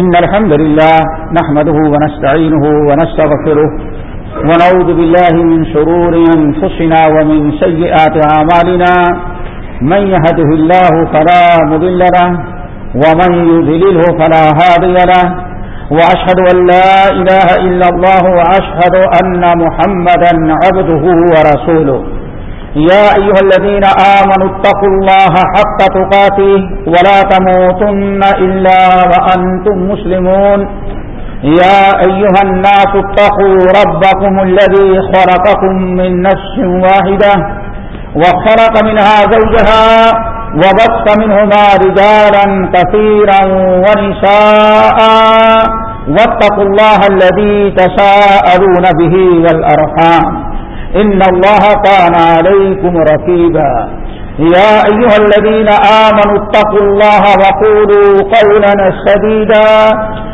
إن الحمد لله نحمده ونستعينه ونستغفره ونعوذ بالله من شرور أنفسنا ومن سيئات عمالنا من يهده الله فلا مضل له ومن يذلله فلا هادي له وأشهد أن لا إله إلا الله وأشهد أن محمدا عبده ورسوله. يا أيها الذين آمنوا اتقوا الله حق تقاته ولا تموتن إلا وأنتم مسلمون. يا أيها الناس اتقوا ربكم الذي خلقكم من نفس واحدة وخلق منها زوجها وبث منهما رجالا كثيرا ونساء واتقوا الله الذي تساءلون به والأرحام إن الله كان عليكم ركيبا يا أيها الذين آمنوا اتقوا الله وقولوا قولنا سديدا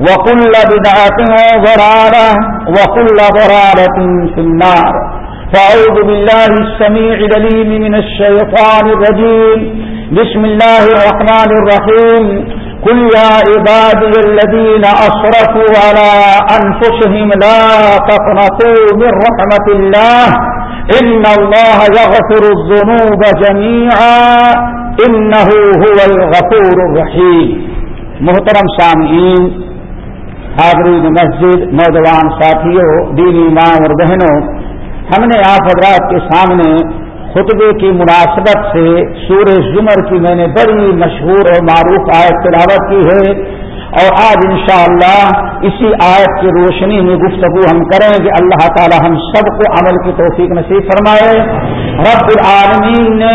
وكل بدعة ضرارة وكل ضرارة في النار فأعوذ بالله السميع دليم من الشيطان الرجيم بسم الله الرحمن الرحيم قل يا عبادي الذين أصرفوا على أنفسهم لا تقنطوا من رحمة الله إن الله يغفر الذنوب جميعا إنه هو الغفور الرحيم محترم سامعین حاضرین مسجد، نوجوان ساتھیوں، دینی ماں اور بہنوں، ہم نے آپ حضرات کے سامنے خطبے کی مناسبت سے سور زمر کی میں نے بڑی مشہور اور معروف آیت تلاوت کی ہے اور آج انشاءاللہ اسی آیت کی روشنی میں گفتگو ہم کریں گے اللہ تعالی ہم سب کو عمل کی توفیق نصیب فرمائے۔ رب العالمین نے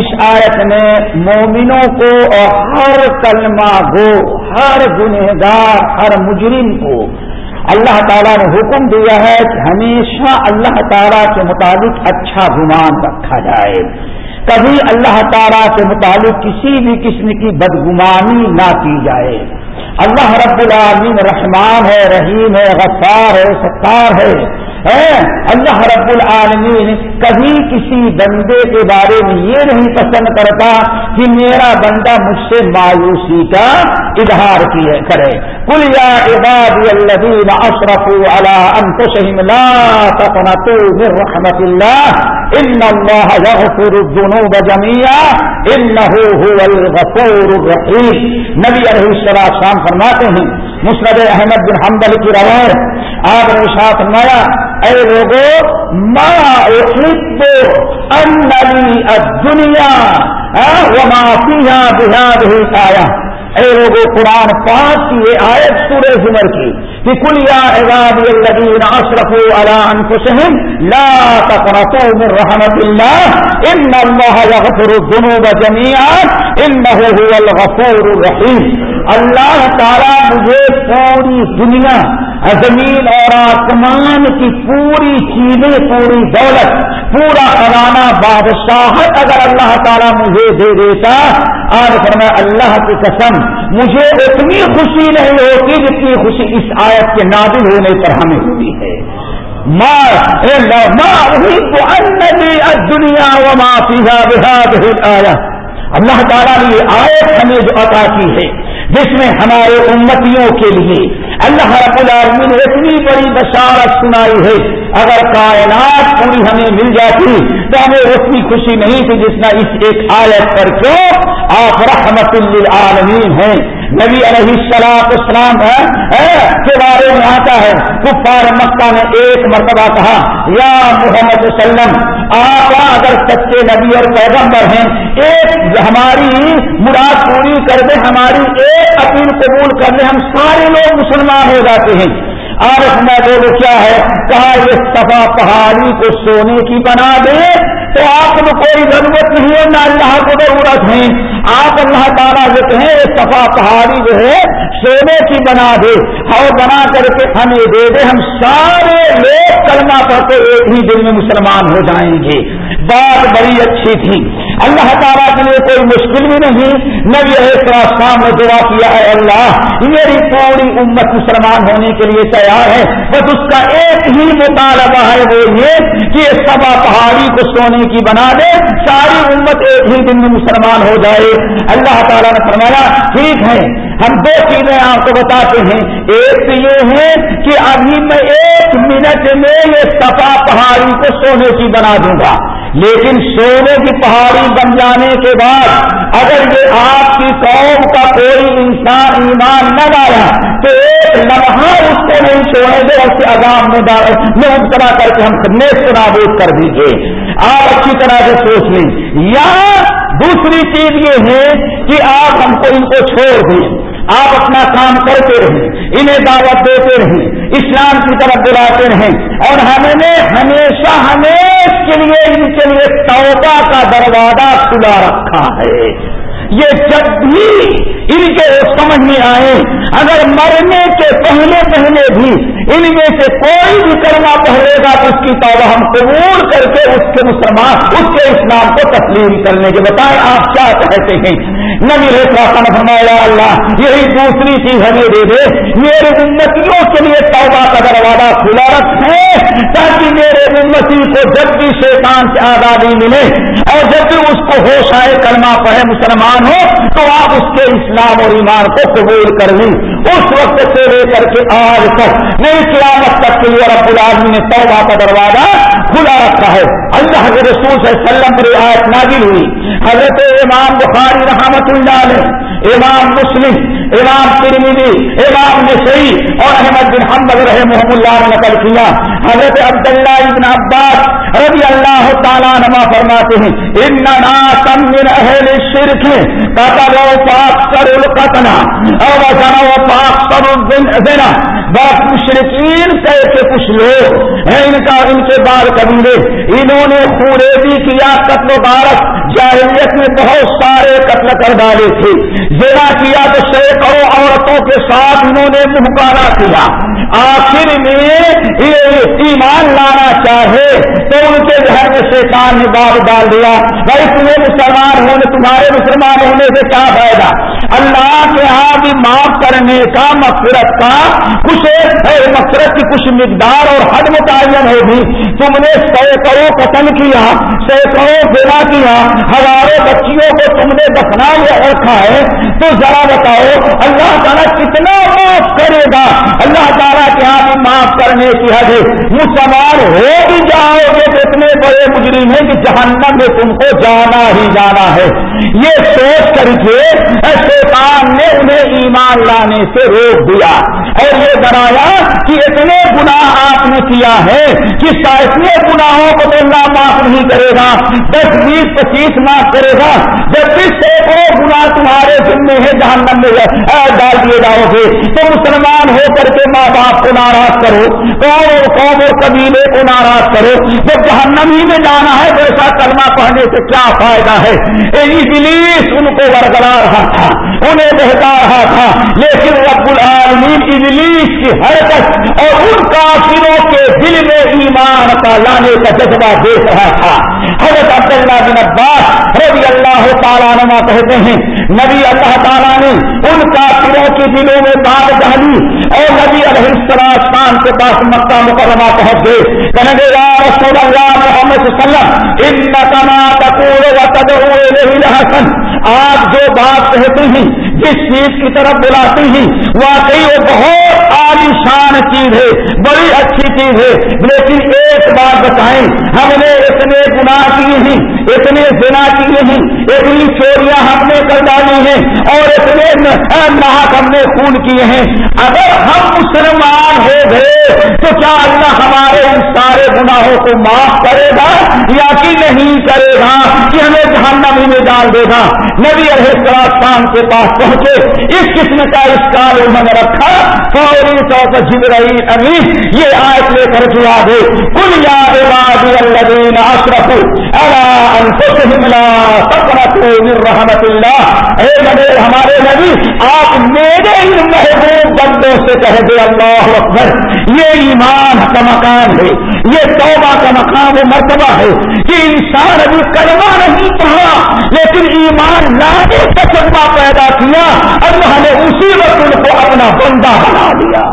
اس آیت میں مومنوں کو اور ہر کلمہ گو ہر گنہگار، ہر مجرم کو اللہ تعالیٰ نے حکم دیا ہے کہ ہمیشہ اللہ تعالیٰ کے مطابق اچھا گمان رکھا جائے۔ کبھی اللہ تعالیٰ کے مطابق کسی بھی قسم کی بدگمانی نہ کی جائے۔ اللہ رب العالمین رحمان ہے، رحیم ہے، غفار ہے، ستار ہے۔ اللہ رب العالمین کبھی کسی بندے کے بارے میں یہ نہیں پسند کرتا کہ میرا بندہ مجھ سے مایوسی کا اظہار کرے۔ کل یا عباد الذین اشرفوا علی انفسهم لا تقنطوا من رحمت اللہ ان اللہ یغفر الذنوب جميعا انه هو الغفور الرحیم نبی علیہ السلام فرماتے ہیں مسرد احمد بن حنبل کی روایت، آپ نے ساتھ فرمایا اے لوگو، ما احب ان الدنیا وما فيها بهذه آیا اے لوگو، قرآن پاک کی یہ آیت سورہ زمر کی، کہ کل یا عباد الذین اشرفوا على انفسهم لا تقنطوا من رحمت اللہ، ان اللہ یغفر الذنوب جميعا انه هو الغفور الرحیم۔ اللہ تعالیٰ مجھے پوری دنیا زمین اور آسمان کی پوری چیزیں، پوری دولت، پورا خزانہ، بادشاہت اگر اللہ تعالیٰ مجھے دے دیتا، آج پر میں اللہ کی قسم، مجھے اتنی خوشی نہیں ہوتی جتنی خوشی اس آیت کے نازل ہونے پر ہمیں ہوئی ہے۔ دنیا و معافی آیا اللہ تعالیٰ نے یہ آیت ہمیں جو عطا کی ہے، جس میں ہمارے امتیوں کے لیے اللہ رب العالمین نے اتنی بڑی بشارت سنائی ہے۔ اگر کائنات پوری ہمیں مل جاتی تو ہمیں اتنی خوشی نہیں تھی جس میں اس ایک آیت پر کیوں؟ آپ رحمت للعالمین ہیں۔ نبی علیہ السلام اسلام کے بارے میں آتا ہے، کفار مکہ نے ایک مرتبہ کہا، یا محمد وسلم، آپ اگر سچے نبی اور پیغمبر ہیں، ایک ہماری مراد پوری کر دیں، ہماری ایک اپیل قبول کر لیں ہم سارے لوگ مسلمان ہو جاتے ہیں۔ عارف میں بولو کیا ہے، کہا، یہ سفا پہاڑی کو سونے کی بنا دے تو آپ کو کوئی ضرورت نہیں ہے، نہ اللہ کو ضرورت ہے۔ آپ اللہ تعالیٰ جو کہیں، یہ سفا پہاڑی جو ہے، سونے کی بنا دے۔ اور بنا کر کے ہمیں دے دے۔ ہم سارے لوگ کلمہ پڑھتے ایک ہی دن میں مسلمان ہو جائیں گے۔ بات بڑی اچھی تھی۔ اللہ تعالیٰ کے لیے کوئی مشکل بھی نہیں۔ نبی شام نے دعا کیا ہے اللہ۔ میری پوری امت مسلمان ہونے کے لیے تیار ہے۔ بس اس کا ایک ہی مطالبہ ہے وہ یہ کہ سبا پہاڑی کو سونے کی بنا دے۔ ساری امت ایک ہی دن میں مسلمان ہو جائے۔ اللہ تعالیٰ نے فرمایا، ٹھیک ہے۔ ہم دو چیزیں آپ کو بتاتے ہیں۔ ایک تو یہ ہے کہ ابھی میں ایک منٹ میں یہ سفا پہاڑی کو سونے کی بنا دوں گا۔ لیکن سونے کی پہاڑی بن جانے کے بعد اگر یہ آپ کی قوم کا کوئی انسان ایمان نہ لایا تو ایک لمحہ اس کو نہیں چھوڑیں گے، اس کے عذاب میں مبتلا کر کے ہم نیس نابود کر دیجیے آپ اچھی طرح سے سوچ لیں۔ یا دوسری چیز یہ ہے کہ آپ ہم کو ان کو چھوڑ دیں۔ آپ اپنا کام کرتے رہیں، انہیں دعوت دیتے رہیں، اسلام کی طرف بلاتے رہیں، اور ہمیں نے ہمیشہ ہمیش کے لیے، ان کے لیے توبہ کا دروازہ کھلا رکھا ہے۔ یہ جب بھی ان کے سمجھ میں آئے، اگر مرنے کے پہلے پہلے بھی ان میں سے کوئی بھی کرنا پہلے گا تو اس کی توبہ ہم قبول کر کے اس کے مسلمان، اس کے اسلام کو تسلیم کرنے کے بتائیں آپ کیا کہتے ہیں؟ نبی فرمایا اللہ، یہی دوسری چیز ہمیں دے دے، میرے امتیوں کے لیے توبہ کا دروازہ کھلا رکھے تاکہ میرے امتی کو جب بھی شیطان سے آزادی ملے اور جب بھی اس کو ہوش آئے، کلمہ پڑھے، مسلمان ہو، تو آپ اس کے اسلام اور ایمان کو قبول کر لیں۔ اس وقت سے لے کر کے آج تک، نہیں، قیامت تک کے لیے رب العالمین نے توبہ کا دروازہ کھلا رکھا ہے۔ اللہ کے رسول صلی اللہ علیہ وسلم پر آیت نازل ہوئی۔ حضرت امام بخاری رحمت اللہ نے امام مسلم امام ترمیدی امام نسری اور احمد بن حمد رحم محمد اللہ نے نقل کیا۔ حضرت عبداللہ ابن عباس رضی اللہ تعالیٰ نما فرماتے ہیں، ان ناسم من اہل الشرک قتلوا فاکثر القتل اور وزنوا فاکثر الزنا. بس مشرقین کیسے کچھ لوگ ہیں؟ ان کا ان کے بال قبیلے انہوں نے خوریبی کیا قتل و بارت جاہلیت میں بہت سارے قتل کر ڈالے تھے جنا کیا تو سینکڑوں عورتوں کے ساتھ انہوں نے مہکارا کیا۔ آخر میں ایمان لانا چاہے تو ان کے گھر میں شیطان نے باب ڈال دیا۔ بھائی تمہیں مسلمان ہونے، تمہارے مسلمان ہونے سے کیا فائدہ؟ اللہ کے ہاں بھی معاف کرنے کا مفرت کا کچھ مفرت کی کچھ مقدار اور حد متعین ہوگی تم نے سینکڑوں قتل کیا، سینکڑوں بنا کیا۔ ہزاروں بچیوں کو تم نے دفنا رکھا ہے۔ تو ذرا بتاؤ، اللہ تعالیٰ کتنا معاف کرے گا؟ اللہ تعالیٰ کے ہاں بھی معاف کرنے کی حد مسلمان ہو بھی جاؤ گے تو اتنے بڑے مجرم ہیں کہ جہنم میں تم کو جانا ہی جانا ہے۔ یہ سوچ کر کے شیطان نے انہیں ایمان لانے سے روک دیا۔ اور یہ بنایا کہ اتنے گناہ آپ نے کیا ہے کہ اتنے گناہوں کو تو اللہ معاف نہیں کرے گا، دس، بیس، پچیس معاف کرے گا، جب بھی سینکڑوں گناہ تمہارے ذمے ہے جہنم میں ڈال دیے جاؤ گے۔ تو مسلمان ہو کر کے ماں باپ کو ناراض کرو، قوم اور قوم اور قبیلے کو ناراض کرو۔ جب جہنم ہی میں جانا ہے، تو ایسا کلمہ پڑھنے سے کیا فائدہ ہے؟ ان کو برقرار رہا تھا۔ انہیں بہتا رہا تھا، لیکن رب العالمین انگلش کی حرکت اور ان کافروں کے دل میں ایمان کا لانے کا جذبہ دیکھ رہا تھا۔ حضرت عبداللہ بن عباس رضی اللہ تعالیٰ نما کہتے ہیں، نبی اللہ تعالیٰ نے ان کافروں کے دلوں میں بات ڈالی۔ اور نبی علیہ السلام کے پاس مکہ مکرمہ پہنچ گئے۔ کہنے گے یا رسول اللہ محمد صلی اللہ علیہ وسلم ان تقول و حسن آپ جو بات کہتے ہیں جس چیز کی طرف بلاتے ہیں واقعی وہ بہت عالیشان چیز ہے، بڑی اچھی چیز ہے۔ لیکن ایک بات بتائیں، ہم نے اتنے گناہ کیے ہیں، اتنے زنا کیے ہیں، اتنی چوریاں ہم نے کر ڈالی ہیں اور اتنے ناک ہم نے خون کیے ہیں۔ اگر ہم مسلمان ہو گئے، تو کیا اللہ ہمارے ان سارے گناہوں کو معاف کرے گا یا کہ نہیں کرے گا؟ جہنم ہی میں ڈال دے گا۔ نبی شام کے پاس پہنچے۔ اس قسم کا اس کال انہوں نے رکھا۔ فوری طور پر جب رہی ابھی یہ آیت لے کر دیا دے۔ کل یاد الذین اشرفوا الا انفسهم لا تقنطوا من رحمت اللہ۔ اے نبی، ہمارے نبی، آپ میرے ان محبوب بندوں سے کہہ دے۔ اللہ اکبر، یہ ایمان کا مکان ہے۔ یہ توبہ کا مقام مرتبہ ہے۔ کہ انسان ابھی کلمہ نہیں پڑھا ہاں، لیکن ایمان لانے کا جذبہ پیدا کیا اللہ نے اسی وقت ان کو اپنا بندہ بنا دیا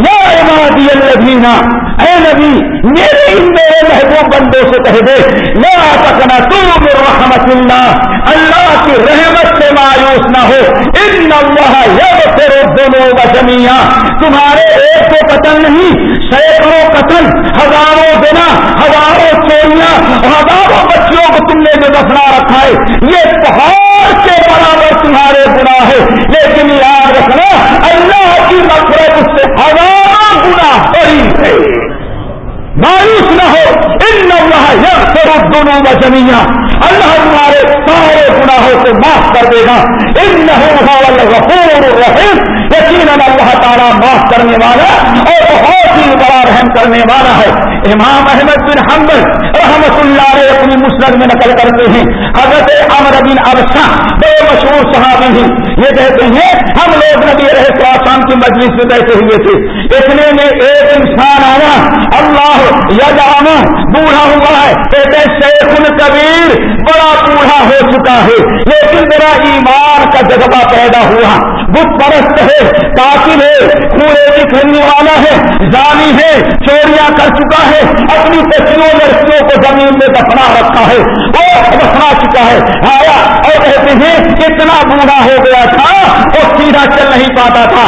عبادی الذین، اے نبی، میرے ان میرے محبوب بندوں سے کہہ دے، لا تکنا تو رحمت اللہ اللہ کی رحمت سے مایوس نہ ہو۔ ان اللہ یغفر الذنوب جميعا تمہارے ایک کو قتل نہیں، سینکڑوں قتل، ہزاروں بنا ہزاروں چوریاں، ہزاروں بچیوں کو تم نے جو دفنا رکھا ہے۔ یہ پہاڑ کے برابر تمہارے گناہ ہے۔ لیکن یاد رکھنا، اللہ کی مفرت اس سے ہزاروں گنا بڑی ہے۔ مایوس نہ ہو۔ ان اللہ یغفر الذنوب جميعا اللہ تمہارے سارے گناہوں کو معاف کر دے گا۔ ان الغفور الرحیم۔ یقیناً اللہ تعالیٰ معاف کرنے والا اور بہت رحم کرنے والا ہے۔ امام احمد بن حمد رحمت اللہ علیہ اپنی مسلم میں نقل کرتے ہیں۔ حضرت امر بن ابسا بے مشہور صحابی ہیں۔ یہ کہتے ہیں، ہم لوگ نبی رہے شام کی مجلس میں بیٹھے ہوئے تھے۔ اتنے میں ایک انسان آیا۔ اللہ یا جانا بوڑھا ہوا ہے۔ کہتے شیخ کبیر بڑا بوڑھا ہو چکا ہے۔ لیکن میرا ایمان کا جذبہ پیدا ہوا۔ بت پرست ہے، قاتل ہے کوڑے بھی کرنے والا ہے، جانی ہے، چوریاں کر چکا ہے، اپنی بچیوں لڑکیوں کو زمین میں دفنا رکھا ہے وہ دفنا چکا ہے۔ آیا اور کہتے ہیں اتنا بوڑھا ہو گیا تھا، وہ سیدھا چل نہیں پاتا تھا۔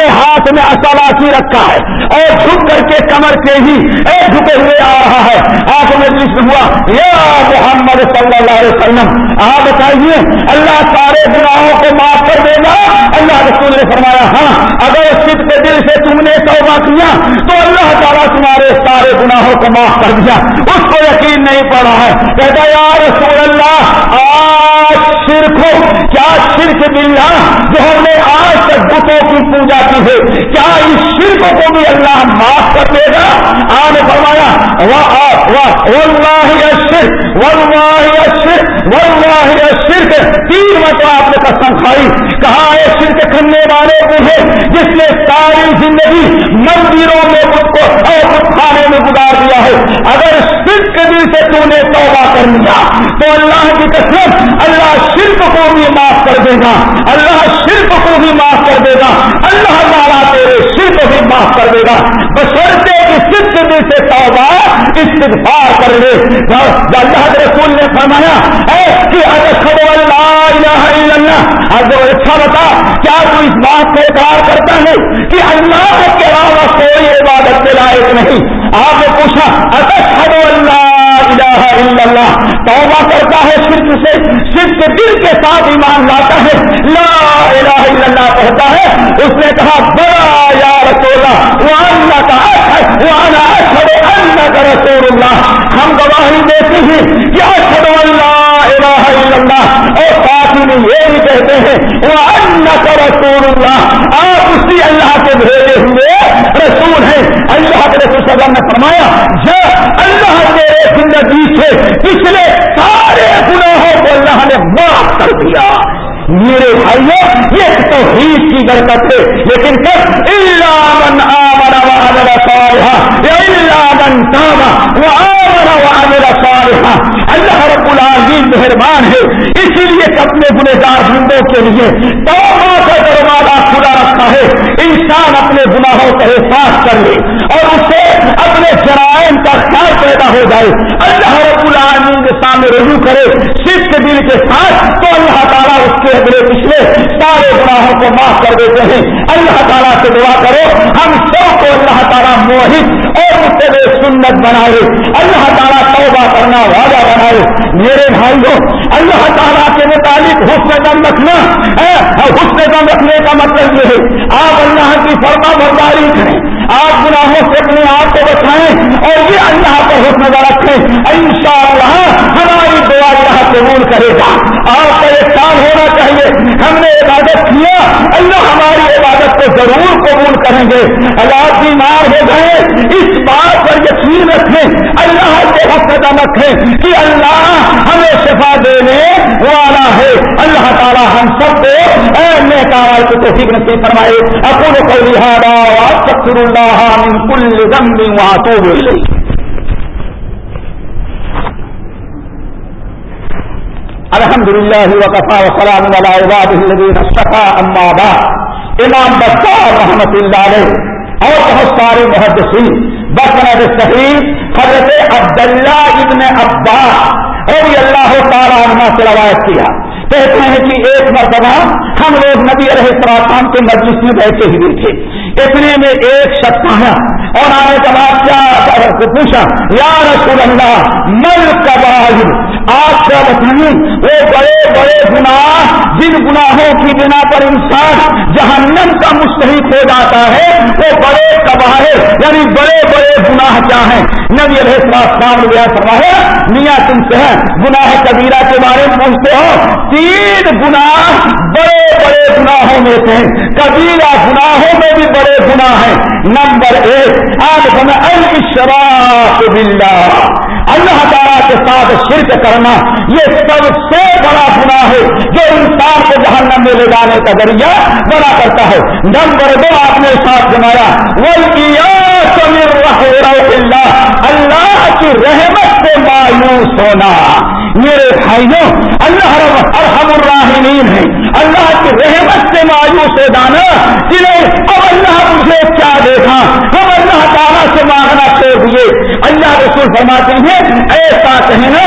اپنے ہاتھ میں اصلاسی رکھا ہے اور جھک کر کے کمر کے ہی ایک جھکے ہوئے آ رہا ہے۔ آنکھوں میں جسم ہوا، یا محمد صلی اللہ علیہ وسلم، آپ بتائیے، اللہ سارے گناہوں کو معاف کر دے گا؟ اللہ رسول نے فرمایا ہاں اگر سکھ کے دل سے تم نے توبہ کیا، تو اللہ تعالیٰ تمہارے سارے گناہوں کو معاف کر دیا۔ اس کو یقین نہیں پڑا ہے۔ کہتا یا رسول اللہ آج شرک ہو کیا شرک باللہ جو ہم نے آج تک بتوں کی پوجا کی ہے؟ کیا اس شرک کو بھی اللہ معاف کر دے گا؟ آپ نے فرمایا واللہ الشرک واللہ الشرک واللہ الشرک تین مرتبہ آپ نے قسم کھائی، کہا ہے شرک کرنے والے کو ہے جس نے ساری زندگی مندروں میں خود کو اور کھانے میں گزار دیا ہے، اگر شرک دل سے تو نے توبہ کر لیا، تو اللہ کی قسم، اللہ شرک کو بھی معاف کر دے گا۔ اللہ شرک کو بھی معاف کر دے گا۔ اللہ تعالیٰ تیرے شرک بھی معاف کر دے گا۔ بشرتے کہ صرف دل سے توبہ استغفار کر لے۔ اللہ کے رسول نے فرمایا، اے کہ اگر خبر اللہ الہ الا اللہ اگر اچھا بتا، کیا تو اس بات کا اقرار کرتا ہے کہ اللہ کے علاوہ کوئی عبادت کے لائق نہیں؟ آپ نے پوچھا اگر خبر اللہ الہ الا اللہ توبہ کرتا ہے، صرف سے صرف دل کے ساتھ ایمان لاتا ہے۔ لا الہ الا اللہ کہتا ہے، اس نے کہا بڑا یا رسول اللہ، وہ کا رسول اللہ۔ ہم گواہی دیتے ہیں کہ اشد اللہ الا اللہ، اور ساتھ میں یہ بھی کہتے ہیں وہ ان کا رسول اللہ۔ آپ اسی اللہ کے بھیجے ہوئے رسول ہیں۔ اللہ کے رسول صلی اللہ نے فرمایا جب اللہ کے زندگی سے پچھلے سارے گناہوں کو اللہ نے معاف کر دیا۔ میرے بھائیوں یہ تو ہیٹ کی برکت ہے۔ لیکن سب علامن آمن وعمل صالحا۔ یا علامن تابا وآمن وعمل صالحا۔ اللہ مہربان ہے اسی لیے اپنے گنہگار بندوں کے لیے توبہ کا دروازہ کھلا رکھا ہے۔ انسان اپنے گناہوں کا احساس کر لے اور اسے اپنے جرائم کا خیال پیدا ہو جائے۔ اللہ رب العالمین کے سامنے رجوع کرے۔ صرف دل کے ساتھ تو اللہ تعالیٰ اس کے اگلے پچھلے سارے گناہوں کو معاف کر دیتے ہیں۔ اللہ تعالیٰ سے دعا کرو۔ ہم سب کو اللہ تعالیٰ موہد اور سنت بنائے۔ اللہ تعالیٰ توبہ کرنا وعدہ بنائے۔ میرے بھائیوں، اللہ تعالیٰ کے متعلق حسن دم رکھنا۔ حسن دم رکھنے کا مطلب یہ ہے۔ آپ اللہ کی فرما برداری کریں۔ آپ گناہوں سے اپنے آپ کو بچائیں اور یہ اللہ پر حسن رکھیں۔ ان شاء اللہ قبول کرے گا۔ آپ کا یہ کام ہونا چاہیے۔ ہم نے عبادت کیا۔ اللہ ہماری عبادت کو ضرور قبول کریں گے۔ اللہ بیمار ہو گئے۔ اس بات پر یقین رکھیں۔ اللہ کے حق قدم رکھیں کہ اللہ ہمیں شفا دینے والا ہے۔ اللہ تعالیٰ ہم سب کو اے کار کو توفیق نصیب فرمائے۔ اپنے کو لہٰذا سکر اللہ من کل ذنب واتوب الیہ الحمد للہ وقفا وسلام اما بعد۔ امام بخار رحمت اللہ علیہ اور بہت سارے محدثین بسند صحیح حضرت عبداللہ ابن عباس رضی اللہ تعالیٰ عنہ سے روایت کیا۔ کہتے ہیں کہ ایک مرتبہ ہم لوگ نبی علیہ السلام کے مجلس میں بیٹھے ہوئے تھے۔ اتنے میں ایک شخص آیا اور آنے کے بعد کیا پوچھا، یا رسول اللہ مل کباہ آپ کیا بتائیں وہ بڑے بڑے گناہ، جن گناہوں کی بنا پر انسان جہنم کا مستحق ہو جاتا ہے، وہ بڑے تباہ یعنی بڑے بڑے گناہ کیا ہیں؟ نبی علیہ السلام نے فرمایا، میاں تم سے ہے گناہ کبیرہ کے بارے میں پوچھتے ہو، تین گناہ بڑے بڑے گناہوں میں سے کبیرہ گناہوں میں بھی بڑے گناہ ہیں۔ نمبر ایک، آج بنا الشراف باللہ اللہ تعالیٰ کے ساتھ شرک کرنا، یہ سب سے بڑا گناہ ہے جو انسان کو جہنم میں لے جانے کا ذریعہ بنا کرتا ہے۔ نمبر دو، آپ نے ساتھ جمایا وہ اللہ کی رحمت سے مایوس ہونا۔ میرے بھائیوں، اللہ ارحم الراحمین ہے اللہ کی رحمت سے مایوس ہو جانا جنہیں اب اللہ مجھے کیا دیکھا؟ ہم اللہ تعالیٰ سے مانگنا چھوڑ دیے اللہ رسول فرماتے ہیں، ایسا کہنا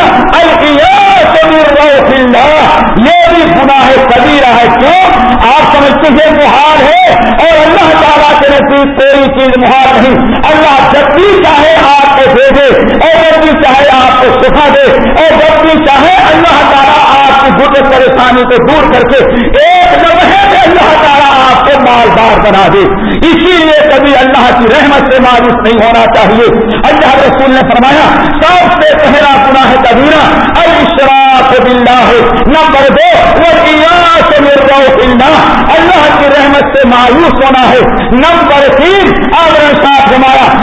یہ بھی گناہ کبیرہ ہے۔ کیوں؟ آپ سمجھتے ہیں، محال ہے۔ اور اللہ تعالیٰ کے نزدیک کوئی چیز محال نہیں۔ اللہ جب بھی چاہے آپ کو دے دے اور جب بھی چاہے آپ کو سکھا دے، اور جب بھی چاہے اللہ تعالیٰ آپ کی بت پریشانی کو دور کر کے ایک لمحے میں اللہ تعالیٰ آپ کو مالدار بنا دے۔ اسی لیے کبھی اللہ کی رحمت سے مایوس نہیں ہونا چاہیے۔ اللہ رسول نے فرمایا، سب سے پہلا گناہ کبیرہ الشراف باللہ۔ نمبر دو وہ اللہ۔ کی رحمت سے مایوس ہونا ہے۔ نمبر تین اور ساتھ ہمارا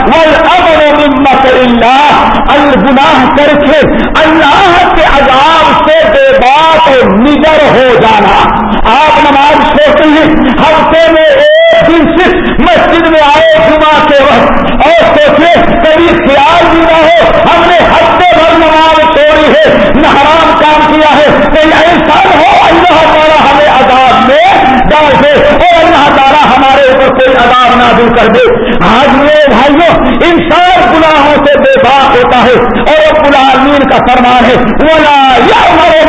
اب جمایا اللہ الگناہ کر کے اللہ کے عذاب سے بے بات نگر ہو جانا۔ آپ نماز چھوڑتے ہیں، ہفتے میں ایک دن صرف مسجد میں آئے جمعہ کے وقت اور سوچے کبھی خیال بھی نہ ہو، ہم نے ہفتے بھر نماز چھوڑی ہے، نہ حرام کام کیا ہے۔ کہیں ایسا ہو، اللہ تعالیٰ میں دے اور اللہ تعالیٰ، ہمارے اوپر کوئی عذاب نہ دور کر دے۔ آج میرے بھائیوں انسان گناہوں سے بے باک ہوتا ہے۔ اور وہ العالمین کا فرمان ہے، ولا یا مرے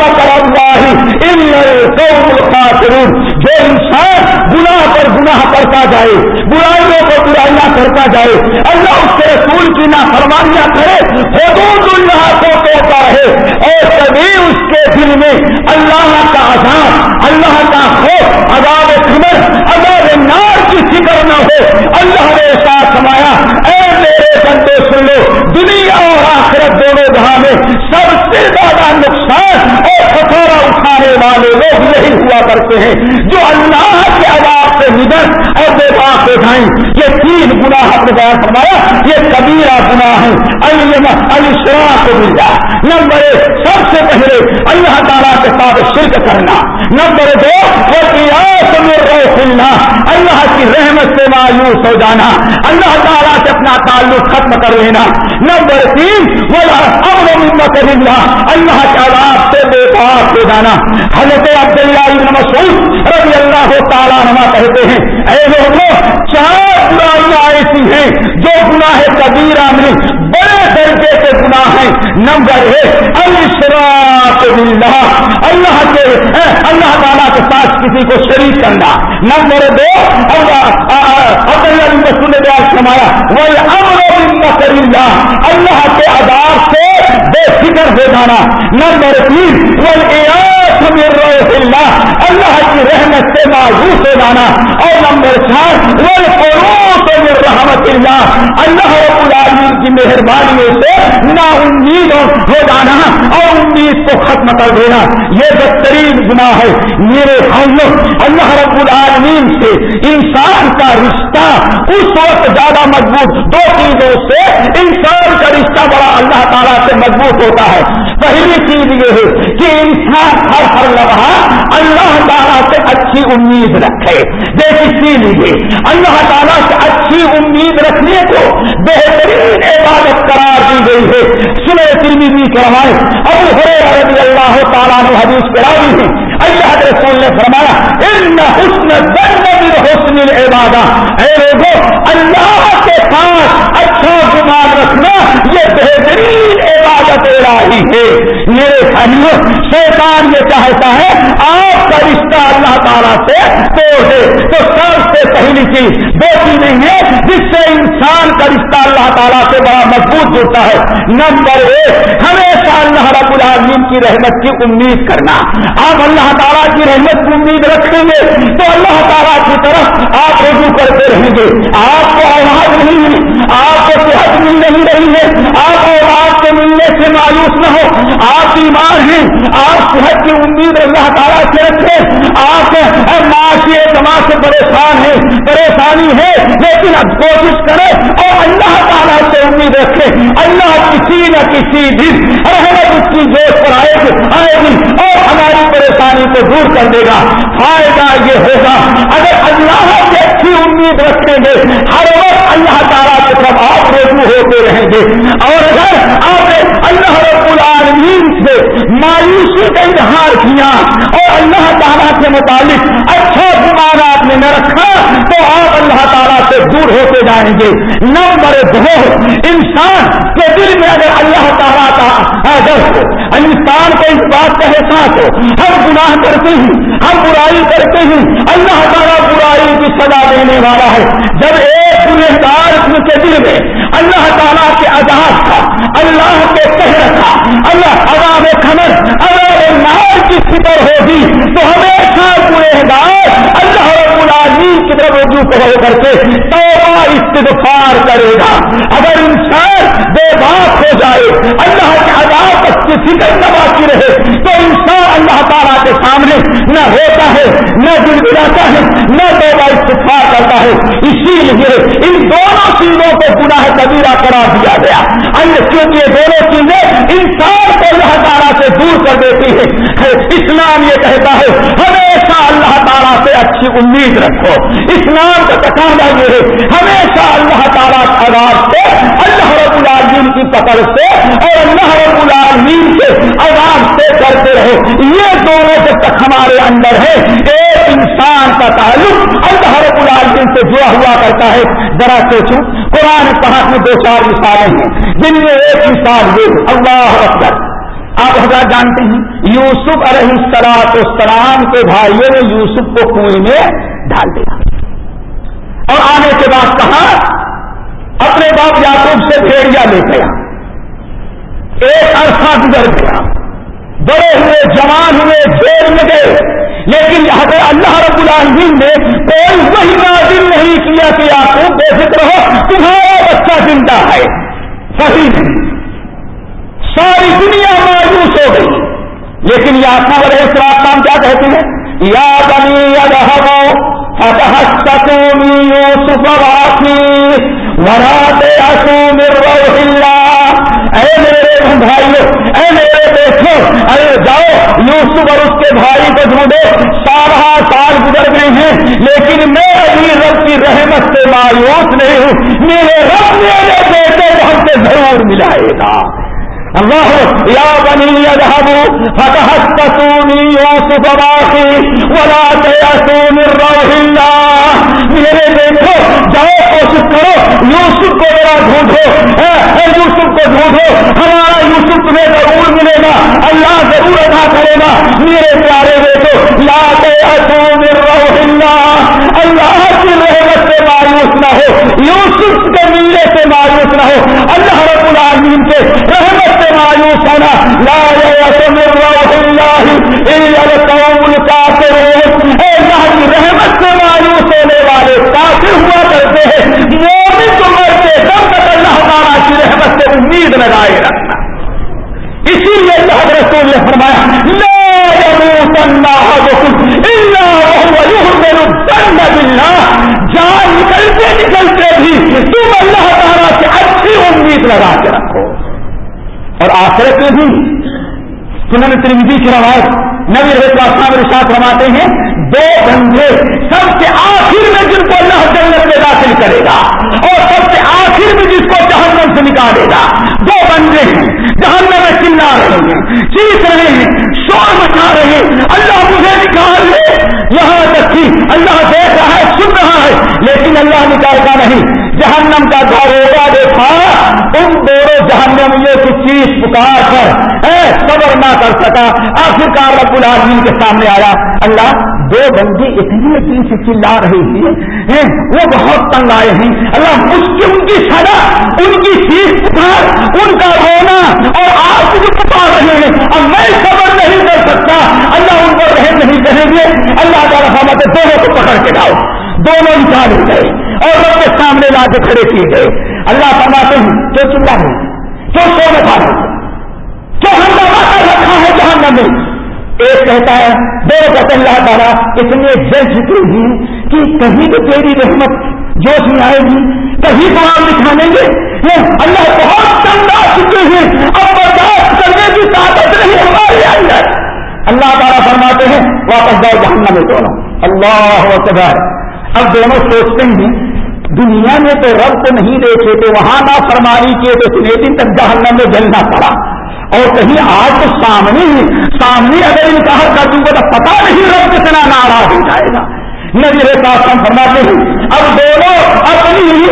جو انسان گناہ پر گناہ کرتا جائے، برائیوں کو برائیاں کرتا جائے، اللہ اس کے رسول کی نہ فرمانیاں کرے، حدود اللہ کو توڑتا ہے اور کبھی اس کے دل میں اللہ کا عذاب، اللہ کا خوف عذاب قمر عذاب نار کی فکر نہ ہو اللہ نے ساتھ سمایا اے میرے بندے سن لو دنیا اور آخرت دونوں جہاں میں سب سے زیادہ نقصان اور کٹورا اٹھانے والے لوگ یہی ہوا کرتے ہیں جو اللہ کے عذاب سے نگر اور بے باق اٹھائیں یہ تین گناہ بیان فرمایا، یہ کبیرہ گناہ ہے علی شراہ کو مل جائے نمبر ایک، سب سے پہلے اللہ تعالیٰ کے ساتھ شرک کرنا۔ نمبر دو کھلنا اللہ کی رحمت سے مایوس ہو جانا۔ اللہ تعالیٰ سے اپنا تعلق ختم کر لینا۔ نمبر تین کرنا اللہ کے عذاب سے بے پاس ہو جانا۔ حضرت عبداللہ ابن مسعود رضی اللہ تعالیٰ نما کہتے ہیں، اے لوگوں چار جو گناہ کبیرہ میں بڑے درجے کے گناہ ہیں۔ نمبر ایک الشراک باللہ۔ اللہ کے اللہ تعالیٰ کے ساتھ کسی کو شریک کرنا۔ نمبر دو سمایا وہ امر اللہ اللہ کے آداب سے بے فکر ہو جانا۔ نمبر تین وہ اللہ اللہ کی رحمت سے معذوف ہو جانا۔ اور نمبر چار وہ رحمت اللہ اللہ رب العالمین کی مہربانیوں سے نا امید ہو جانا اور امید کو ختم کر دینا۔ یہ بدترین گناہ ہے۔ میرے بھائیوں، اللہ رب العالمین سے انسان کا رشتہ اس وقت زیادہ مضبوط۔ دو چیزوں سے انسان کا رشتہ بڑا اللہ تعالیٰ سے مضبوط ہوتا ہے۔ پہلی چیز یہ ہے کہ انسان ہر ہر لمحہ اللہ تعالیٰ سے اچھی امید رکھے۔ دیکھ لیجیے اللہ تعالیٰ سے اچھی امید رکھنے کو بہترین عبادت قرار دی گئی ہے۔ سنے تیمی بھی کروائے ابو ہرے رضی اللہ تعالیٰ نے حدیث کرائی ہے اللہ کے رسول نے فرمایا، ان حسن حسن عبادہ اے لوگوں اللہ کے پاس یہ بہترین عبادت الہی ہے۔ میرے بھائیوں شیطان یہ چاہتا ہے، آپ کا رشتہ اللہ تعالیٰ سے توڑ دے۔ تو سب پہلی چیز دو چیزیں ہیں جس سے انسان کا رشتہ اللہ تعالیٰ سے بڑا مضبوط جڑتا ہے۔ نمبر ایک، ہمیشہ اللہ رب العالمین کی رحمت کی امید کرنا۔ آپ اللہ تعالیٰ کی رحمت کی امید رکھیں گے تو اللہ تعالیٰ کی طرف آپ رجوع کرتے رہیں گے۔ آپ کو آواز نہیں آپ کو صحت مل نہیں رہی ہے۔ آپ آواز نہ ہو. آپ بیمار ہیں. آپ صحت کی امید اللہ تعالیٰ سے رکھیں آپ معاشی اعتماد سے پریشان ہیں. پریشانی ہے. لیکن اب کوشش کریں اور اللہ تعالیٰ سے امید رکھیں اللہ کسی نہ کسی دن رحمت اس کی جوش پر آئے گی آئے گی اور ہماری پریشانی کو دور کر دے گا۔ فائدہ یہ ہوگا، اگر اللہ کی اچھی امید رکھیں گے۔ ہر وقت اللہ تعالیٰ کی طرف آپ رجوع ہوتے رہیں گے۔ اور اگر آپ نے اللہ رب العالمین سے مایوسی کا اظہار کیا اور اللہ تعالیٰ کے متعلق اچھا گمان آپ نے نہ رکھا، تو آپ اللہ تعالیٰ سے دور ہوتے جائیں گے۔ نمبر دو انسان کے دل میں اگر اللہ تعالیٰ کا ہو، انسان کو اس بات کا احساس ہو ہم گناہ کرتے ہیں ہم برائی کرتے ہیں اللہ تعالیٰ برائی کی سزا دینے والا ہے۔ جب ایک گنہ گنہدار کے دل میں اللہ تعالیٰ کے عذاب تھا اللہ کے قہر تھا اللہ عذاب خمر عذاب نار کی فکر ہوگی، تو ہمیشہ گنہدار اللہ رب العالمین رجوع کرو کر کے توبہ استغفار کرے گا۔ اگر انسان بے بات ہو جائے، اللہ کے عذاب کی فکر نہ باقی رہے، تو انسان اللہ تعالیٰ کے سامنے نہ ہوتا ہے، نہ دل گراتا ہے، نہ توبہ استغفار کرتا ہے۔ اسی لیے ان دونوں چیزوں کو گناہ کبیرہ کرا دیا گیا۔ کیونکہ یہ دونوں چیزیں انسان کو اللہ تعالیٰ سے دور کر دیتی ہے اسلام یہ کہتا ہے، ہمیشہ اللہ تعالیٰ سے اچھی امید رکھو۔ اسلام کا تقاضا یہ ہے۔ ہمیشہ اللہ تعالیٰ عذاب سے، اللہ رب العالمین کی پکڑ سے اور اللہ رب العالمین کے عذاب سے کرتے رہے۔ یہ دونوں جب تک ہمارے اندر ہے ایک انسان کا تعلق اللہ رب العالمین سے جڑا ہوا کرتا ہے۔ ذرا سوچوں قرآن پہاڑ میں دو چار مثالیں ہیں۔ جن میں ایک مثال یہ اللہ اکبر۔ آپ حضرات جانتے ہیں، یوسف علیہ السلام کے بھائیوں نے یوسف کو کنویں میں ڈال دیا۔ اور آنے کے بعد کہا، اپنے باپ یعقوب سے بھیڑیا لے گیا۔ ایک عرصہ گزر گیا۔ بڑے ہوئے، جوان ہوئے جیل میں گئے۔ لیکن یہاں پہ اللہ رب العالمین نے کوئی وہی نازل نہیں کیا کہ یعقوب بے فکر ہو، تمہارا بچہ زندہ ہے۔ صحیح۔ ساری دنیا مایوس ہو گئی۔ لیکن یعقوب علیہ السلام کیا کہتے ہیں؟ یا بنی یا فتحسكوني يوسف واخي ولا تيأسوا من روح الله. اے میرے بھائیو اے میرے بیٹھو ارے جاؤ یوسف اور اس کے بھائی کو ڈھونڈے سارا سال گزر گئے ہیں، لیکن میں ابھی رب کی رحمت سے مایوس نہیں ہوں. میرے رب میرے بیٹے کو ہم سے ضرور ملائے گا۔ اللہ، یا بنی اذهبوا فتحسسوني يوسف واخي ولا تيأسوا من روح الله میرے دیکھو جاؤ کوشش کرو، یوسف کو میرا ڈھونڈو. اے یوسف کو ڈھونڈو. ہمارا یوسف تمہیں ضرور ملے گا. اللہ ضرور ادا کرے گا. میرے پیارے بیٹو، لا تيأسوا من روح الله اللہ کی رحمت سے مایوس نہ ہو. یوسف کے ملنے سے مایوس نہ ہو۔ اللہ رب العالمین سے رحمت سے مایوس ہونا۔ لا اللہ کی رحمت سے مایوس ہونے والے کافر ہوا کرتے ہیں۔ مومن کو مرتے دم تک اللہ تعالیٰ کی رحمت سے امید لگائے رکھنا۔ اسی لیے اللہ رسول نے فرمایا جان نکلتے نکلتے بھی تم اللہ تعالیٰ سے اچھی امید لگا کے رکھو اور آخرت سنن ترمدی کی روایت نبی رہے ساتھ رواتے ہیں، دو بندے سب سے آخر میں جن کو اللہ جنت میں داخل کرے گا، اور سب سے آخر میں جس کو جہنم سے نکالے گا۔ دو بندے ہیں، جہنم میں چلا رہے ہیں، چیخ رہے ہیں، شور مچا رہے ہیں۔ اللہ مجھے نکال لے یہاں تک کہ اللہ دیکھ رہا ہے، سن رہا ہے، لیکن اللہ نکال گا نہیں۔ جہنم کا داروگا دیکھا۔ ان دونوں جہنمیوں کی چیز پکار کر صبر نہ کر سکا، آخرکار رب العالمین کے سامنے آیا۔ اللہ، دو بندے اتنے دن سے چلا رہے ہیں، وہ بہت تنگ آئے ہیں۔ اللہ، مجھ کی ان کی سزا ان کی چیز پکار، ان کا رونا اور آپ جو پکار رہے ہیں۔ اب میں صبر نہیں کر سکتا۔ اللہ ان کو رحم نہیں کریں گے۔ اللہ کا رحمت دونوں کو پکڑ کے جاؤ دونوں انسان ہو گئے۔ اور رب کے سامنے لا کے کھڑے کیے گئے۔ اللہ فرماتے ہیں، جو چلا ہے، جو سو رکھا ہے، جو ہنگامہ کر رکھا ہے جہاں میں۔ ایک کہتا ہے دو کہتے اللہ تعالیٰ اتنے جل چکے ہیں کہ کہیں تو تیری رحمت جوش میں آئے گی۔ کہیں تو آپ دکھانے گے۔ اللہ بہت تنگ آ چکے ہیں۔ اب برداشت کرنے کی طاقت نہیں ہمارے اندر۔ اللہ تعالیٰ فرماتے ہیں، واپس جاؤ جہنم میں دونوں۔ اللہ اکبر۔ اب دونوں سوچتے ہیں دنیا میں تو رب کو نہیں دیکھے تو وہاں نہ فرمانی کیے تو اتنے دن تک جہنم میں جلنا پڑا۔ اور کہیں آج تو سامنے ہی، سامنے اگر انتہا کر دوں گا تو پتا نہیں رب کتنا ناراض ہو جائے گا۔ نبی پاس ہم فرماتے ہیں، اب دونوں اپنی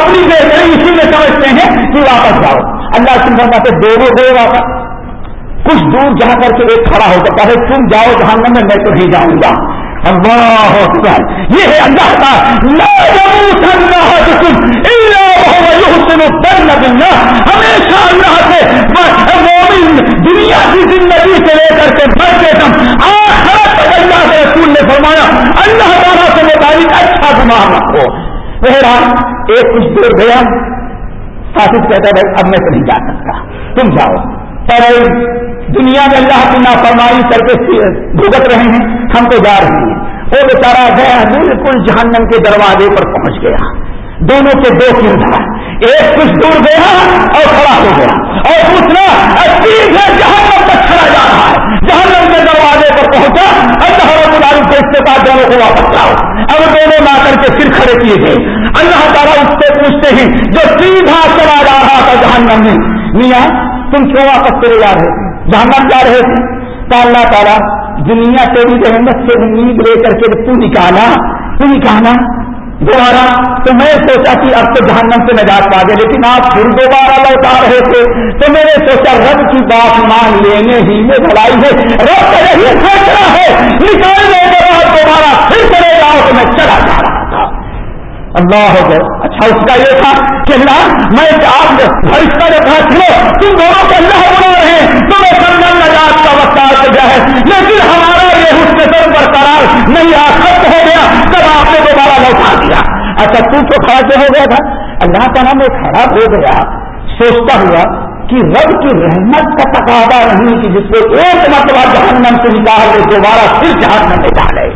اپنی بہتری اسی میں سمجھتے ہیں کہ واپس جاؤ۔ اللہ سے فرماتے دونوں دو واپس۔ کچھ دور جا کر کے ایک کھڑا ہو سکتا ہے، تم جاؤ جہاں میں میں تو نہیں جاؤں گا۔ اللہ اکبر۔ یہ ہے اللہ کا۔ لاجموت اللہ تکم الا وهو يحسن بالنا ہمیشہ اللہ سے مومن۔ دنیا کی زندگی سے لے کر کے بڑھتے دم آخر تک اللہ کے رسول نے فرمایا، اللہ تعالیٰ سے مطابق اچھا دماغ رکھو بہرحال، ایک کچھ دور گیا۔ ساتھ کہتا ہے اب میں تو نہیں جا سکتا۔ تم جاؤ۔ پر دنیا میں اللہ کی نافرمائی کر کے بھگت رہے ہیں۔ ہم تو جا رہے ہیں وہ بیچارہ گیا بالکل جہنم کے دروازے پر پہنچ گیا۔ دونوں کے دو کیوں تھا ایک کچھ دور گیا اور کھڑا ہو گیا۔ اور دوسرا جہنم تک کھڑا جا رہا ہے۔ جہنم کے دروازے پر پہنچا، اللہ رب کو اس کے بعد دونوں کو واپس لاؤ۔ اب دونوں لا کر کے پھر کھڑے کیے گئے۔ اللہ تعالیٰ اس سے پوچھتے ہیں، جو سیدھا چلا جا رہا تھا جہنم میں، میاں، تم کیوں واپس چلے جا رہے جہنم جا رہے تھے۔ تو اللہ تعالیٰ دنیا تیری رحمت سے امید لے کر کے تو نکالا تو نکالا۔ دوبارہ تو میں سوچا کہ اب تو جہنم سے نجات پا گئے لیکن آپ پھر دوبارہ لوٹا رہے تھے۔ تو میں نے سوچا، رب کی بات مان لینے ہی میں بڑائی ہے۔ رب کا یہی فیصلہ ہے نکالنے کے بعد دوبارہ، پھر چلے جاؤ تو میں چلا جا رہا تھا۔ اللہ ہو گئے۔ اچھا اس کا یہ تھا کہ اللہ، میں آپ فرشتہ جو کہا چلو تم دونوں کو اللہ بنا رہے ہیں۔ تمہیں سمجھا ہے۔ لیکن ہمارا یہ حسن برقرار نہیں آ ختم ہو گیا۔ تب آپ نے دوبارہ لوٹا دیا۔ اچھا تو تو کھڑا ہو گیا تھا۔ اللہ تعالیٰ میں کھڑا ہو گیا۔ سوچتا ہوا کہ رب کی رحمت کا تقاضا نہیں کہ جس کو ایک مرتبہ جہنم سے نکال دے دوبارہ پھر جہنم میں ڈالے۔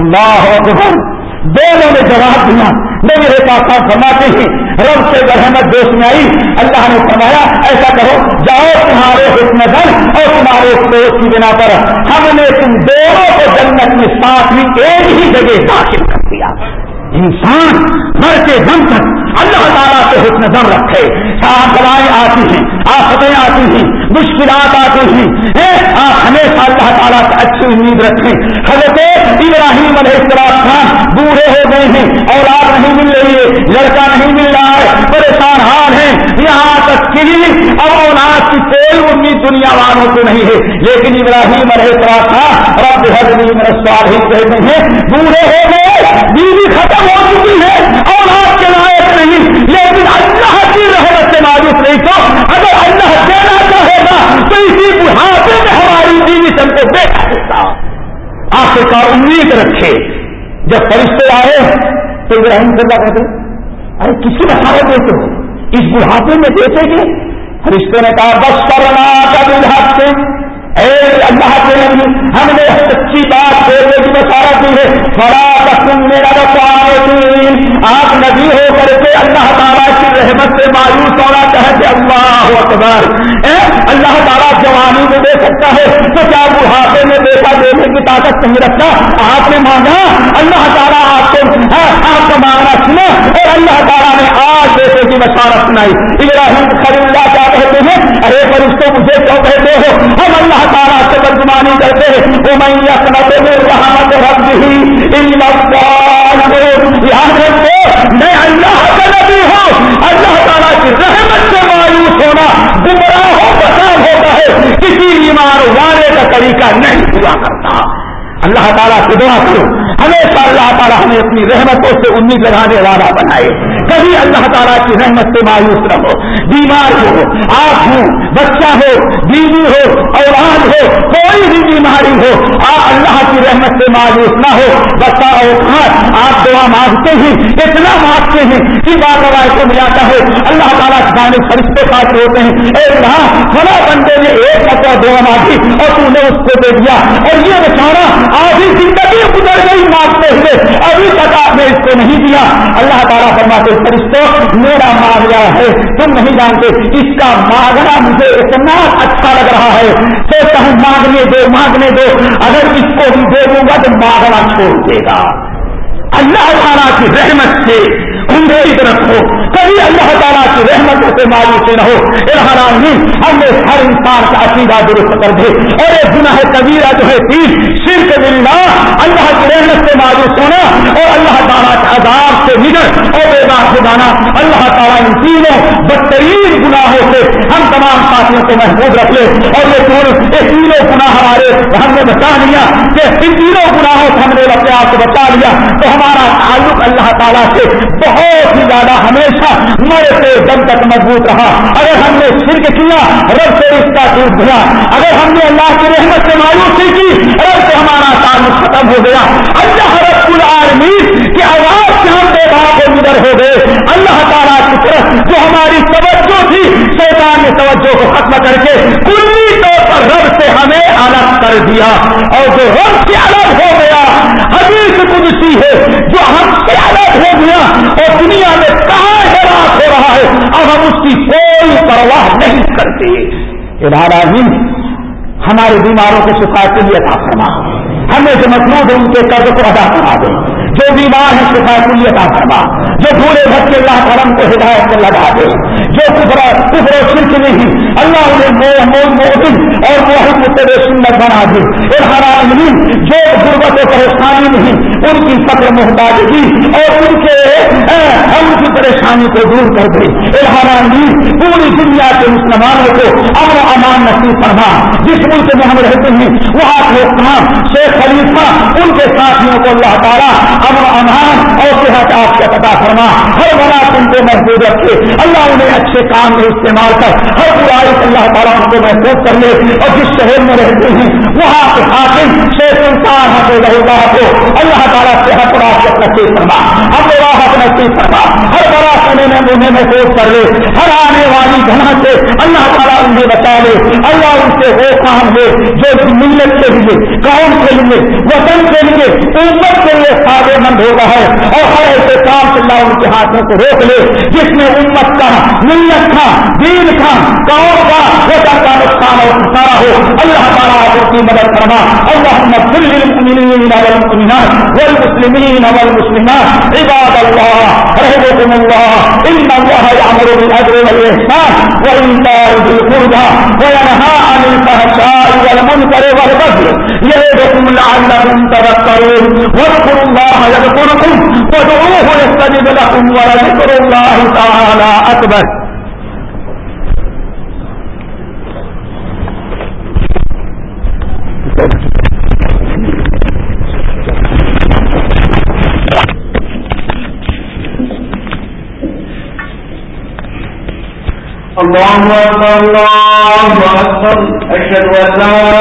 اللہ اکبر۔ دونوں نے جواب دیا۔ میرے پاس فرماتے ہیں رب سے رحمت دوست میں آئی، اللہ نے فرمایا، ایسا کرو، جاؤ تمہارے حکم دن اور تمہارے سوچ کی بنا پر۔ ہم نے تم دونوں کو جنت میں ساتھ ہی ایک ہی جگہ داخل کر دیا۔ انسان مرتے دم تک اللہ تعالیٰ سے حسن دم رکھے۔ بلائیں آتی ہیں، آفتیں آتی ہیں، مشکلات آتی ہیں۔ آپ ہمیشہ اللہ تعالیٰ سے اچھی امید رکھیں۔ حضرت ابراہیم علیہ السلام خان بوڑھے ہو گئے ہیں، اولاد نہیں مل رہی۔ ہے لڑکا نہیں مل رہا ہے، پریشان حال ہے یہاں تک کہ اب اولاد کی کوئی امید دنیا والوں کو نہیں ہے۔ لیکن ابراہیم علیہ السلام خان رب حضرت میرے سوال ہی کہتے ہیں، بوڑھے ہو گئے، بیوی ختم ہو چکی ہے، اولاد کے لائق نہیں۔ لیکن اللہ کی رحمت سے مایوس نہیں تو اگر اللہ دینا چاہے گا، تو اسی بڑھاپے میں ہماری بیوی سب کو دیکھا دیتا آخر کا امید رکھے جب فرشتے آئے تو ابراہیم سے کہتے ارے کسی نے سارے دیتے ہو اس بڑھاپے میں دیتے گے؟ رشتے نے کہا، بس کرنا کبھی اللہ کے نبی، ہم نے سچی بات بولنے کی بشارت دی ہے بڑا تم میرا رسوان آپ نبی ہو کر کے اللہ تعالیٰ کی رحمت سے مایوس ہونا چاہتے اللہ اکبر۔ اے اللہ تعالیٰ، جوانی میں دے سکتا ہے، تو کیا بڑھاپے میں دیکھا دینے کی طاقت نہیں رکھتا؟ آپ نے مانگا، اللہ تعالیٰ آپ کو ہاں، آپ کا مانگنا سنا اور اللہ تعالیٰ نے آج دیکھے کی بشارت سنائی۔ ابراہیم خلیلہ کیا کہتے ہیں؟ ارے پر اس کو مجھے کیوں کہتے ہو؟ ہاں، رحمت رب ہی یاد رکھو میں اللہ کا نبی ہوں اللہ تعالیٰ کی رحمت سے مایوس ہونا گمراہ ہو ہوتا ہے کسی بیمار والے کا طریقہ نہیں ہوا کرتا اللہ تعالیٰ سے دعا کرو۔ ہمیشہ اللہ تعالیٰ ہمیں اپنی رحمتوں سے امید لگانے والا بنائے۔ کبھی اللہ تعالیٰ کی رحمت سے مایوس نہ ہو۔ بیمار ہو۔ آپ ہو بچہ ہو۔ بیوی ہو۔ اولاد ہو۔ کوئی بھی بیماری ہو۔ آپ اللہ کی رحمت سے مایوس نہ ہو۔ بچہ اور ہاں، آپ دعا مانگتے ہیں۔ اتنا مانگتے ہیں کہ بات روایت کو ملاتا ہے اللہ تعالیٰ کے جانے فرشتے ساتھ ہوتے ہیں۔ اے اللہ فلا بندے نے ایک بچہ دعا مانگی اور تم نے اس کو دے دیا۔ اور یہ بچارا آدھی زندگی گزر گئی مانگتے ہوئے۔ ابھی تک آپ نے اس کو نہیں دیا۔ اللہ تعالیٰ فرماتے فرشتوں میرا مانگا ہے۔ تم نہیں جانتے اس کا مانگنا مجھے اتنا اچھا لگ رہا ہے۔ سوچتا ہوں مانگنے دو مانگنے دو۔ اگر اس کو بھی دے دوں گا تو مانگنا چھوڑ دے گا۔ اللہ تعالیٰ کی رحمت سے امید رکھو کبھی اللہ تعالیٰ کی رحمت سے مایوسی نہ ہو۔ ہم نے ہر انسان کا عقیدہ درست کر دے۔ اور یہ گناہ کبیرہ جو ہے، تین، شرک بلّہ اللہ کی رحمت سے مایوس ہونا اور اللہ تعالیٰ کے عذاب سے نگڑ اور بے بات سے جانا۔ اللہ تعالیٰ ان تینوں بدترین گناہوں سے ہم تمام ساتھیوں کو محفوظ رکھ لے۔ اور یہ تینوں گناہ ہمارے ہم نے بچا لیا۔ کہ ان تینوں گناہوں سے ہم نے اپنے آپ کو بچا لیا۔ تو ہمارا تعلق اللہ تعالیٰ سے بہت ہی زیادہ ہمیشہ مرے دم تک مضبوط رہا۔ اگر ہم نے شرک کیا، رب سے رشتہ ٹوٹ گیا۔ اگر ہم نے اللہ کی رحمت سے مایوسی کی، رب سے ہمارا تعلق ختم ہو گیا۔ اللہ رب العالمین کی آواز سے ہم بے بات گزر ہو گئے۔ اللہ تعالیٰ کی طرف جو ہماری توجہ تھی، شیطان نے توجہ کو ختم کر کے کلی طور پر رب سے ہمیں الگ کر دیا۔ اور جو رب سے الگ ہو گیا، حدیث قدسی ہے، جو ہم سے الگ ہو گیا اور دنیا میں کہاں ہراس ہو رہا ہے اب ہم اس کی کوئی پرواہ نہیں کرتے ادارہ ہمارے بیماروں کو شفا کے لیے تھا فرما۔ ہمیں جو مطلوب ہے ان کے قرض کو ادا کرا دیں۔ جو بیمار ہے شفا کے لیے تھا فرما۔ جو بوڑھے بچے اللہ کرم کو ہدایت میں لگا دے، جو کفرا کفر و شرک نہیں، اللہ انہیں موہن اور موہد متب سنت بنا دے۔ ارحرام جو غربت و پریشانی نہیں، ان کی فکر محتاجگی اور ان کے ہم کی پریشانی کو دور کر دے۔ ارحرام پوری دنیا کے مسلمانوں کو امن امان نصیب فرما۔ جس ملک میں ہم رہتے ہیں، وہاں کے کام شیخ خلیفہ، ان کے ساتھیوں کو اللہ تعالیٰ امن امان اور صحت آپ کے پتا فرما، ہر بڑا تم کو محفوظ رکھے۔ اللہ انہیں اچھے کام میں استعمال کر، ہر برائی اللہ تعالیٰ ان کو محفوظ کر لے۔ اور جس شہر میں رہتے ہیں، وہاں کے حاکم شیخ انسان حق رہا کو اللہ تعالیٰ سے ہر بڑا سے نصیب فرما۔ ہر بڑا حق نصیب فرما۔ ہر بڑا سنے میں انہیں محفوظ کر لے۔ ہر آنے والی گھنا سے اللہ تعالیٰ انہیں بتا لے۔ اللہ ان سے وہ کام لے جو ملت کے لیے، قوم کے لیے، وطن کے لیے، امت کے لیے ہوتا ہے اور ہر ایسے کام اللہ ان کے ہاتھوں کو روک لے، جس میں امت کا ملت تھا، دین تھا قوم کا وطن کا نقصان اور سارا ہو، اللہ تعالیٰ آپ کی مدد فرما۔ اللہ کل المؤمنین والمؤمنات والمسلمین والمسلمات، عباد الله رحمكم الله إن الله يأمر بالعدل والإحسان وإيتاء ذي القربى وينهى عن الفحشاء والمنكر والبغي يعظكم لعلكم تذكرون واذكروا الله يذكركم وادعوه يستجب لكم ولذكر الله تعالى أكبر الله أكبر الله أكبر أشهد أن لا